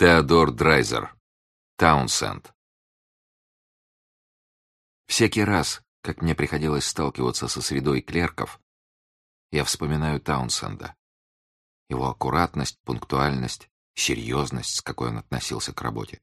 Теодор Драйзер. Таунсенд. Всякий раз, как мне приходилось сталкиваться со средой клерков, я вспоминаю Таунсенда. Его аккуратность, пунктуальность, серьезность, с какой он относился к работе.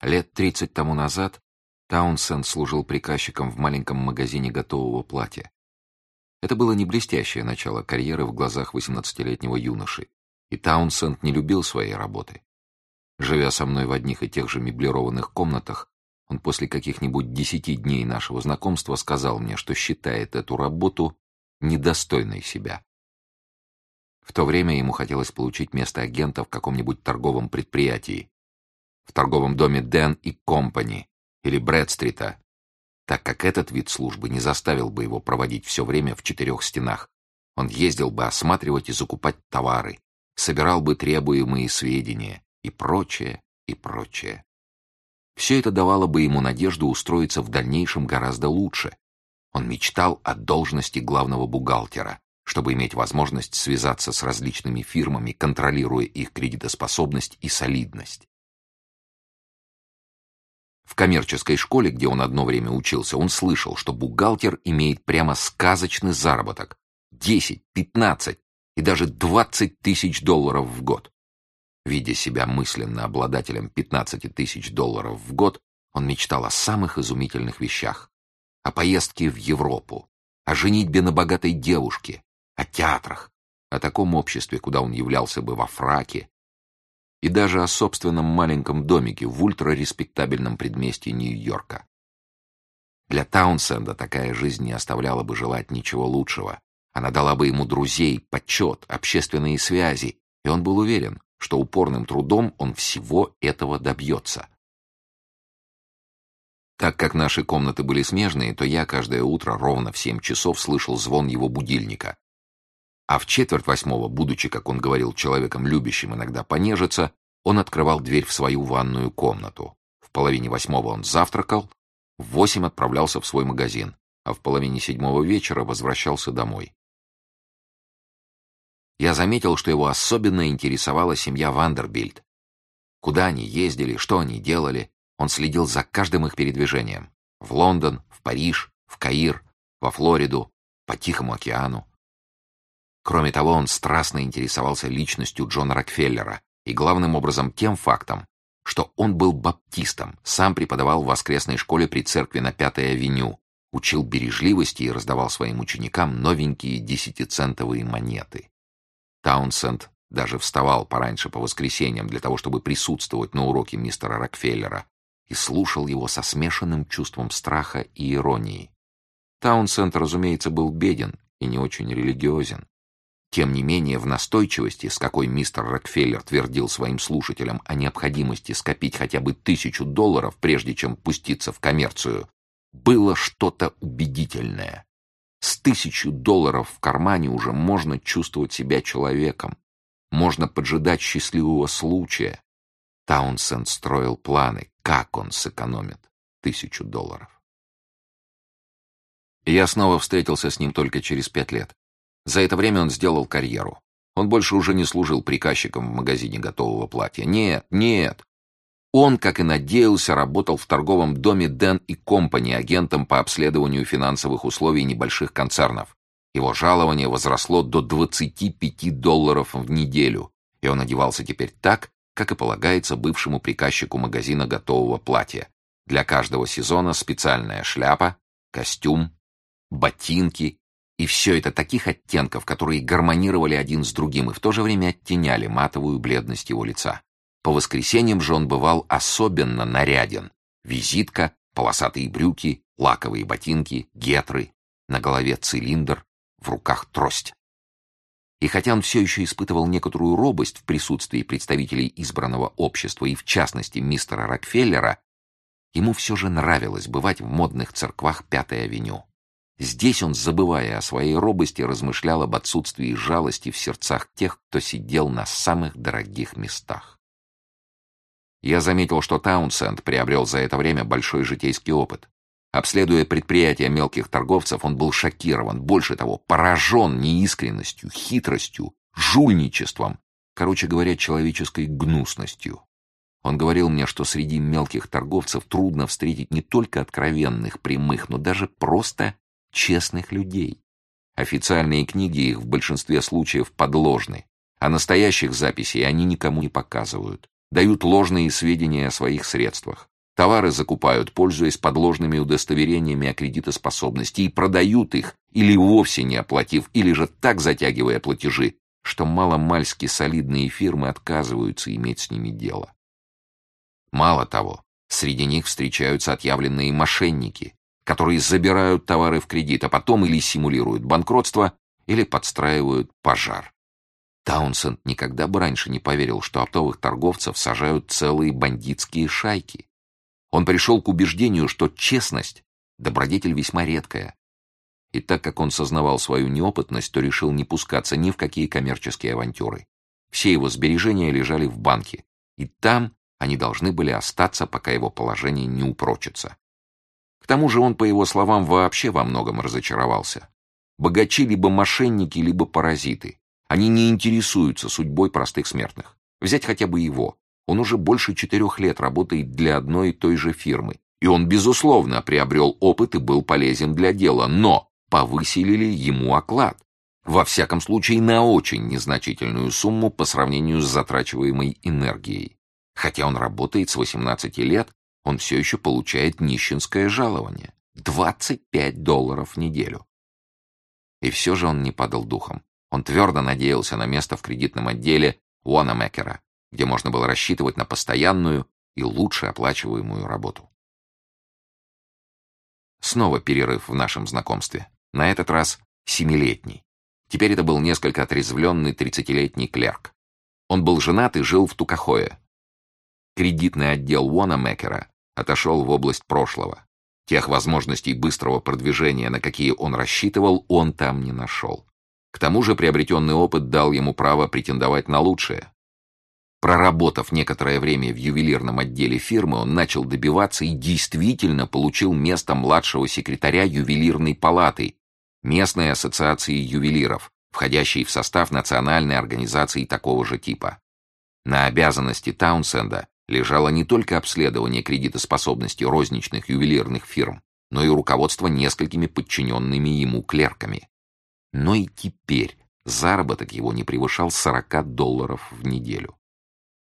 Лет тридцать тому назад Таунсенд служил приказчиком в маленьком магазине готового платья. Это было не блестящее начало карьеры в глазах восемнадцатилетнего юноши, и Таунсенд не любил своей работы. Живя со мной в одних и тех же меблированных комнатах, он после каких-нибудь десяти дней нашего знакомства сказал мне, что считает эту работу недостойной себя. В то время ему хотелось получить место агента в каком-нибудь торговом предприятии, в торговом доме Дэн и Компани или Брэдстрита, так как этот вид службы не заставил бы его проводить все время в четырех стенах. Он ездил бы осматривать и закупать товары, собирал бы требуемые сведения, и прочее, и прочее. Все это давало бы ему надежду устроиться в дальнейшем гораздо лучше. Он мечтал о должности главного бухгалтера, чтобы иметь возможность связаться с различными фирмами, контролируя их кредитоспособность и солидность. В коммерческой школе, где он одно время учился, он слышал, что бухгалтер имеет прямо сказочный заработок – 10, 15 и даже 20 тысяч долларов в год. Видя себя мысленно обладателем 15 тысяч долларов в год, он мечтал о самых изумительных вещах. О поездке в Европу, о женитьбе на богатой девушке, о театрах, о таком обществе, куда он являлся бы во фраке, и даже о собственном маленьком домике в ультрареспектабельном предместье Нью-Йорка. Для Таунсенда такая жизнь не оставляла бы желать ничего лучшего. Она дала бы ему друзей, почет, общественные связи, и он был уверен, что упорным трудом он всего этого добьется. Так как наши комнаты были смежные, то я каждое утро ровно в семь часов слышал звон его будильника. А в четверть восьмого, будучи, как он говорил, человеком любящим иногда понежиться, он открывал дверь в свою ванную комнату. В половине восьмого он завтракал, в восемь отправлялся в свой магазин, а в половине седьмого вечера возвращался домой я заметил, что его особенно интересовала семья Вандербильд. Куда они ездили, что они делали, он следил за каждым их передвижением. В Лондон, в Париж, в Каир, во Флориду, по Тихому океану. Кроме того, он страстно интересовался личностью Джона Рокфеллера и главным образом тем фактом, что он был баптистом, сам преподавал в воскресной школе при церкви на Пятой авеню, учил бережливости и раздавал своим ученикам новенькие десятицентовые монеты. Таунсенд даже вставал пораньше по воскресеньям для того, чтобы присутствовать на уроке мистера Рокфеллера, и слушал его со смешанным чувством страха и иронии. Таунсенд, разумеется, был беден и не очень религиозен. Тем не менее, в настойчивости, с какой мистер Рокфеллер твердил своим слушателям о необходимости скопить хотя бы тысячу долларов, прежде чем пуститься в коммерцию, было что-то убедительное. С тысячу долларов в кармане уже можно чувствовать себя человеком. Можно поджидать счастливого случая. Таунсенд строил планы, как он сэкономит тысячу долларов. Я снова встретился с ним только через пять лет. За это время он сделал карьеру. Он больше уже не служил приказчиком в магазине готового платья. Нет, нет. Он, как и надеялся, работал в торговом доме Дэн и Компани агентом по обследованию финансовых условий небольших концернов. Его жалование возросло до 25 долларов в неделю, и он одевался теперь так, как и полагается бывшему приказчику магазина готового платья. Для каждого сезона специальная шляпа, костюм, ботинки, и все это таких оттенков, которые гармонировали один с другим и в то же время оттеняли матовую бледность его лица. По воскресеньям же он бывал особенно наряден. Визитка, полосатые брюки, лаковые ботинки, гетры, на голове цилиндр, в руках трость. И хотя он все еще испытывал некоторую робость в присутствии представителей избранного общества и в частности мистера Рокфеллера, ему все же нравилось бывать в модных церквах Пятой авеню. Здесь он, забывая о своей робости, размышлял об отсутствии жалости в сердцах тех, кто сидел на самых дорогих местах. Я заметил, что Таунсенд приобрел за это время большой житейский опыт. Обследуя предприятия мелких торговцев, он был шокирован, больше того, поражен неискренностью, хитростью, жульничеством, короче говоря, человеческой гнусностью. Он говорил мне, что среди мелких торговцев трудно встретить не только откровенных, прямых, но даже просто честных людей. Официальные книги их в большинстве случаев подложны, а настоящих записей они никому не показывают. Дают ложные сведения о своих средствах. Товары закупают, пользуясь подложными удостоверениями о кредитоспособности, и продают их, или вовсе не оплатив, или же так затягивая платежи, что маломальски солидные фирмы отказываются иметь с ними дело. Мало того, среди них встречаются отъявленные мошенники, которые забирают товары в кредит, а потом или симулируют банкротство, или подстраивают пожар. Таунсенд никогда бы раньше не поверил, что оптовых торговцев сажают целые бандитские шайки. Он пришел к убеждению, что честность — добродетель весьма редкая. И так как он сознавал свою неопытность, то решил не пускаться ни в какие коммерческие авантюры. Все его сбережения лежали в банке, и там они должны были остаться, пока его положение не упрочится. К тому же он, по его словам, вообще во многом разочаровался. Богачи либо мошенники, либо паразиты. Они не интересуются судьбой простых смертных. Взять хотя бы его. Он уже больше четырех лет работает для одной и той же фирмы. И он, безусловно, приобрел опыт и был полезен для дела. Но повысили ли ему оклад? Во всяком случае, на очень незначительную сумму по сравнению с затрачиваемой энергией. Хотя он работает с 18 лет он все еще получает нищенское жалование. 25 долларов в неделю. И все же он не падал духом. Он твердо надеялся на место в кредитном отделе Уанамекера, где можно было рассчитывать на постоянную и лучше оплачиваемую работу. Снова перерыв в нашем знакомстве. На этот раз семилетний. Теперь это был несколько отрезвленный тридцатилетний клерк. Он был женат и жил в Тукахое. Кредитный отдел Уанамекера отошел в область прошлого. Тех возможностей быстрого продвижения, на какие он рассчитывал, он там не нашел. К тому же приобретенный опыт дал ему право претендовать на лучшее. Проработав некоторое время в ювелирном отделе фирмы, он начал добиваться и действительно получил место младшего секретаря ювелирной палаты, местной ассоциации ювелиров, входящей в состав национальной организации такого же типа. На обязанности Таунсенда лежало не только обследование кредитоспособности розничных ювелирных фирм, но и руководство несколькими подчиненными ему клерками. Но и теперь заработок его не превышал 40 долларов в неделю.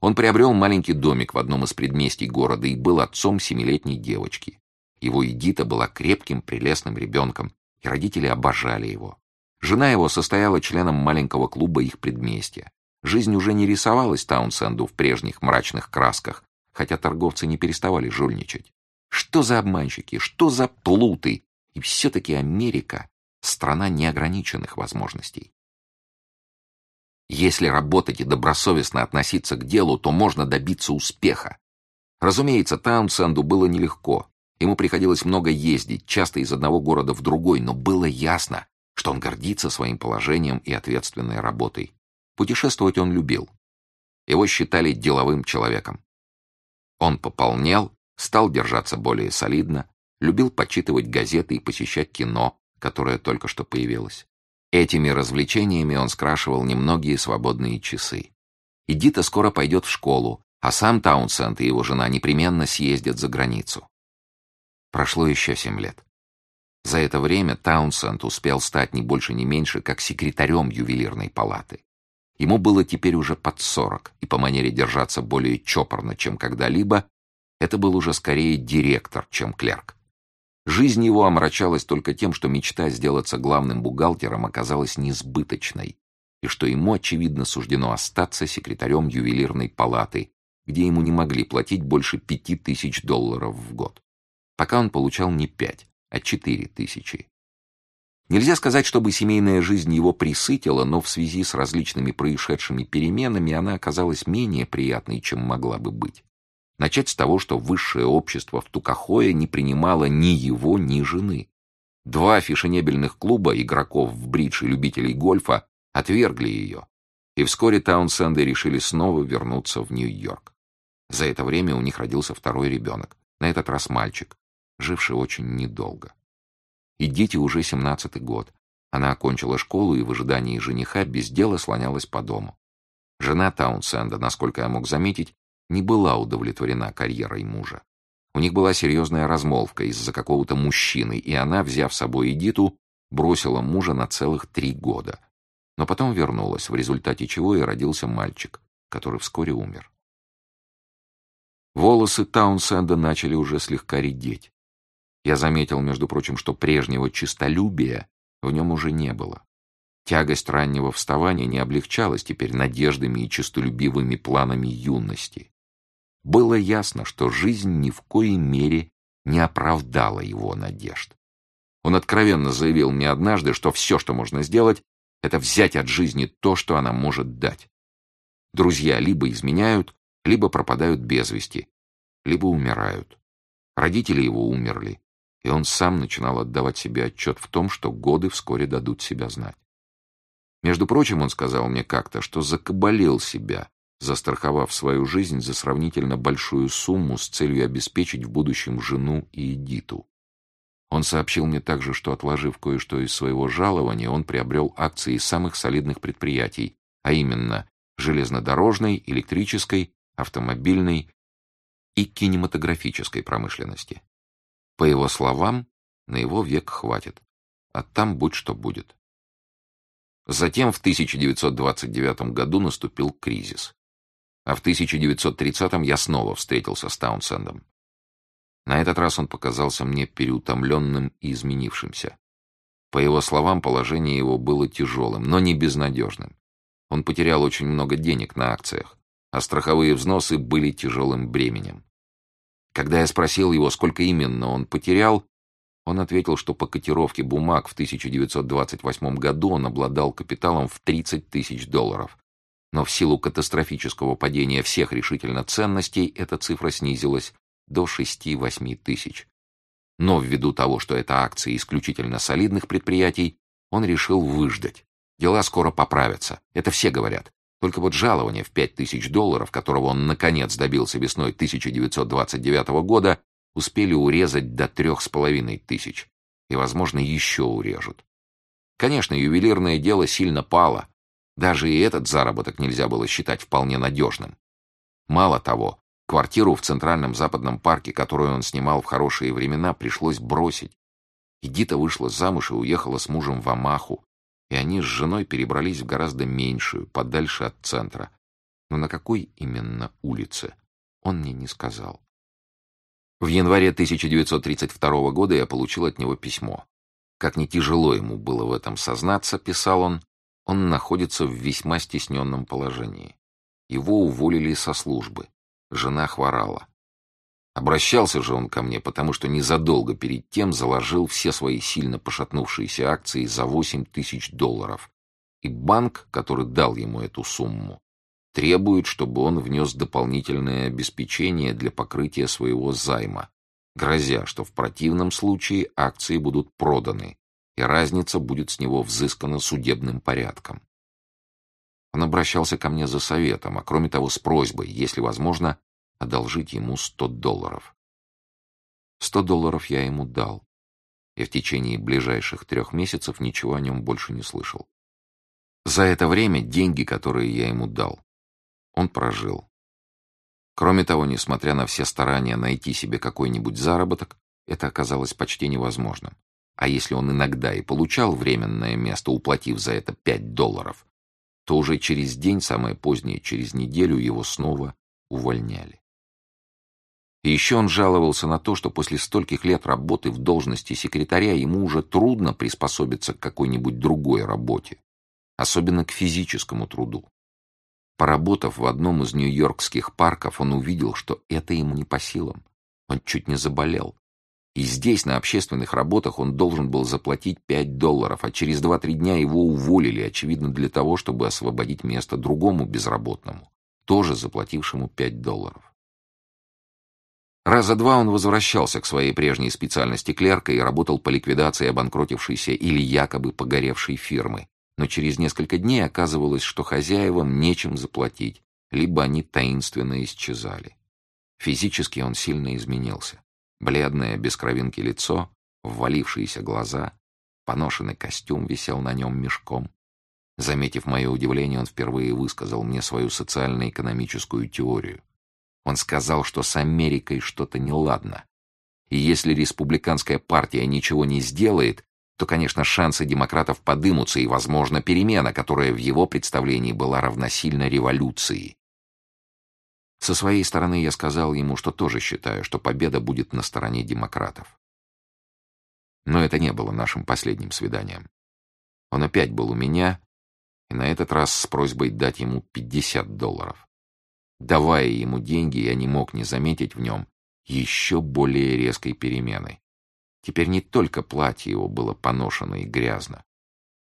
Он приобрел маленький домик в одном из предместий города и был отцом семилетней девочки. Его Эдита была крепким, прелестным ребенком, и родители обожали его. Жена его состояла членом маленького клуба их предместья. Жизнь уже не рисовалась Таунсенду в прежних мрачных красках, хотя торговцы не переставали жульничать. Что за обманщики, что за плуты? И все-таки Америка — страна неограниченных возможностей. Если работать и добросовестно относиться к делу, то можно добиться успеха. Разумеется, Таунсенду было нелегко. Ему приходилось много ездить, часто из одного города в другой, но было ясно, что он гордится своим положением и ответственной работой. Путешествовать он любил. Его считали деловым человеком. Он пополнел, стал держаться более солидно, любил почитывать газеты и посещать кино, которое только что появилось. Этими развлечениями он скрашивал немногие свободные часы. Эдита скоро пойдет в школу, а сам Таунсенд и его жена непременно съездят за границу. Прошло еще семь лет. За это время Таунсенд успел стать не больше, не меньше, как секретарем ювелирной палаты. Ему было теперь уже под сорок, и по манере держаться более чопорно, чем когда-либо, это был уже скорее директор, чем клерк. Жизнь его омрачалась только тем, что мечта сделаться главным бухгалтером оказалась несбыточной, и что ему, очевидно, суждено остаться секретарем ювелирной палаты, где ему не могли платить больше пяти тысяч долларов в год. Пока он получал не пять, а четыре тысячи. Нельзя сказать, чтобы семейная жизнь его присытила, но в связи с различными происшедшими переменами она оказалась менее приятной, чем могла бы быть. Начать с того, что высшее общество в Тукахое не принимало ни его, ни жены. Два фешенебельных клуба игроков в бридж и любителей гольфа отвергли ее, и вскоре Таунсенды решили снова вернуться в Нью-Йорк. За это время у них родился второй ребенок, на этот раз мальчик, живший очень недолго. И дети уже семнадцатый год. Она окончила школу и в ожидании жениха без дела слонялась по дому. Жена Таунсенда, насколько я мог заметить, не была удовлетворена карьерой мужа. У них была серьезная размолвка из-за какого-то мужчины, и она, взяв с собой Эдиту, бросила мужа на целых три года. Но потом вернулась, в результате чего и родился мальчик, который вскоре умер. Волосы Таунсенда начали уже слегка редеть. Я заметил, между прочим, что прежнего чистолюбия в нем уже не было. Тягость раннего вставания не облегчалась теперь надеждами и честолюбивыми планами юности. Было ясно, что жизнь ни в коей мере не оправдала его надежд. Он откровенно заявил мне однажды, что все, что можно сделать, это взять от жизни то, что она может дать. Друзья либо изменяют, либо пропадают без вести, либо умирают. Родители его умерли, и он сам начинал отдавать себе отчет в том, что годы вскоре дадут себя знать. Между прочим, он сказал мне как-то, что закабалил себя, застраховав свою жизнь за сравнительно большую сумму с целью обеспечить в будущем жену и Эдиту. Он сообщил мне также, что, отложив кое-что из своего жалования, он приобрел акции самых солидных предприятий, а именно железнодорожной, электрической, автомобильной и кинематографической промышленности. По его словам, на его век хватит, а там будь что будет. Затем в 1929 году наступил кризис. А в 1930 я снова встретился с Таунсендом. На этот раз он показался мне переутомленным и изменившимся. По его словам, положение его было тяжелым, но не безнадежным. Он потерял очень много денег на акциях, а страховые взносы были тяжелым бременем. Когда я спросил его, сколько именно он потерял, он ответил, что по котировке бумаг в 1928 году он обладал капиталом в 30 тысяч долларов. Но в силу катастрофического падения всех решительно ценностей эта цифра снизилась до 6-8 тысяч. Но ввиду того, что это акции исключительно солидных предприятий, он решил выждать. Дела скоро поправятся, это все говорят. Только вот жалование в 5 тысяч долларов, которого он наконец добился весной 1929 года, успели урезать до трех с половиной тысяч. И, возможно, еще урежут. Конечно, ювелирное дело сильно пало. Даже и этот заработок нельзя было считать вполне надежным. Мало того, квартиру в Центральном Западном парке, которую он снимал в хорошие времена, пришлось бросить. Эдита вышла замуж и уехала с мужем в Амаху, и они с женой перебрались в гораздо меньшую, подальше от центра. Но на какой именно улице, он мне не сказал. В январе 1932 года я получил от него письмо. Как не тяжело ему было в этом сознаться, писал он, он находится в весьма стесненном положении. Его уволили со службы. Жена хворала. Обращался же он ко мне, потому что незадолго перед тем заложил все свои сильно пошатнувшиеся акции за 8 тысяч долларов. И банк, который дал ему эту сумму, требует, чтобы он внес дополнительное обеспечение для покрытия своего займа, грозя, что в противном случае акции будут проданы, и разница будет с него взыскана судебным порядком. Он обращался ко мне за советом, а кроме того с просьбой, если возможно, одолжить ему 100 долларов. 100 долларов я ему дал, и в течение ближайших трех месяцев ничего о нем больше не слышал. За это время деньги, которые я ему дал, он прожил. Кроме того, несмотря на все старания найти себе какой-нибудь заработок, это оказалось почти невозможным. А если он иногда и получал временное место, уплатив за это 5 долларов, то уже через день, самое позднее, через неделю его снова увольняли. И еще он жаловался на то, что после стольких лет работы в должности секретаря ему уже трудно приспособиться к какой-нибудь другой работе, особенно к физическому труду. Поработав в одном из нью-йоркских парков, он увидел, что это ему не по силам. Он чуть не заболел. И здесь, на общественных работах, он должен был заплатить 5 долларов, а через 2-3 дня его уволили, очевидно, для того, чтобы освободить место другому безработному, тоже заплатившему 5 долларов. Раза два он возвращался к своей прежней специальности клерка и работал по ликвидации обанкротившейся или якобы погоревшей фирмы, но через несколько дней оказывалось, что хозяевам нечем заплатить, либо они таинственно исчезали. Физически он сильно изменился. Бледное, без кровинки лицо, ввалившиеся глаза, поношенный костюм висел на нем мешком. Заметив мое удивление, он впервые высказал мне свою социально-экономическую теорию. Он сказал, что с Америкой что-то неладно. И если республиканская партия ничего не сделает, то, конечно, шансы демократов подымутся и, возможно, перемена, которая в его представлении была равносильна революции. Со своей стороны я сказал ему, что тоже считаю, что победа будет на стороне демократов. Но это не было нашим последним свиданием. Он опять был у меня, и на этот раз с просьбой дать ему 50 долларов. Давая ему деньги, я не мог не заметить в нем еще более резкой перемены. Теперь не только платье его было поношено и грязно,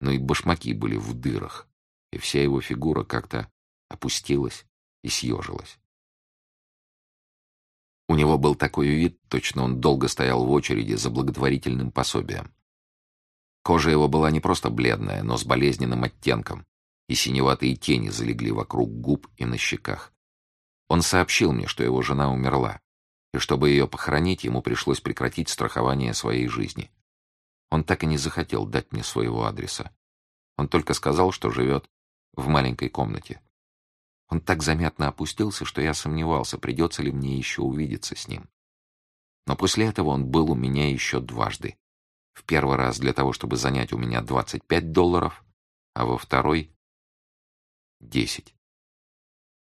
но и башмаки были в дырах, и вся его фигура как-то опустилась и съежилась. У него был такой вид, точно он долго стоял в очереди за благотворительным пособием. Кожа его была не просто бледная, но с болезненным оттенком, и синеватые тени залегли вокруг губ и на щеках. Он сообщил мне, что его жена умерла, и чтобы ее похоронить, ему пришлось прекратить страхование своей жизни. Он так и не захотел дать мне своего адреса. Он только сказал, что живет в маленькой комнате. Он так заметно опустился, что я сомневался, придется ли мне еще увидеться с ним. Но после этого он был у меня еще дважды. В первый раз для того, чтобы занять у меня 25 долларов, а во второй — 10.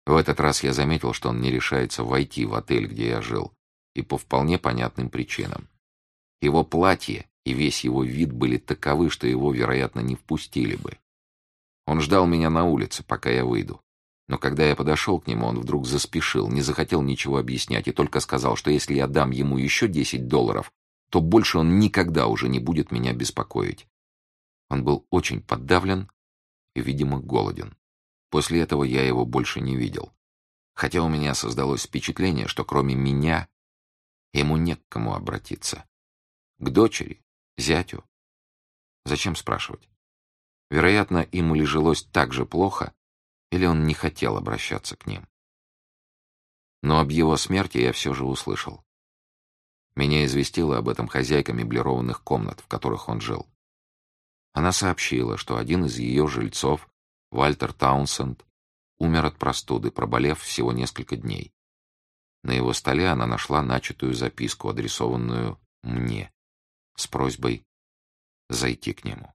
В этот раз я заметил, что он не решается войти в отель, где я жил, и по вполне понятным причинам. Его платье и весь его вид были таковы, что его, вероятно, не впустили бы. Он ждал меня на улице, пока я выйду. Но когда я подошел к нему, он вдруг заспешил, не захотел ничего объяснять и только сказал, что если я дам ему еще 10 долларов, то больше он никогда уже не будет меня беспокоить. Он был очень подавлен и, видимо, голоден. После этого я его больше не видел. Хотя у меня создалось впечатление, что кроме меня ему не к кому обратиться. К дочери, зятю. Зачем спрашивать? Вероятно, ему ли жилось так же плохо, или он не хотел обращаться к ним. Но об его смерти я все же услышал. Меня известила об этом хозяйка меблированных комнат, в которых он жил. Она сообщила, что один из ее жильцов, Вальтер Таунсенд, умер от простуды, проболев всего несколько дней. На его столе она нашла начатую записку, адресованную мне, с просьбой зайти к нему.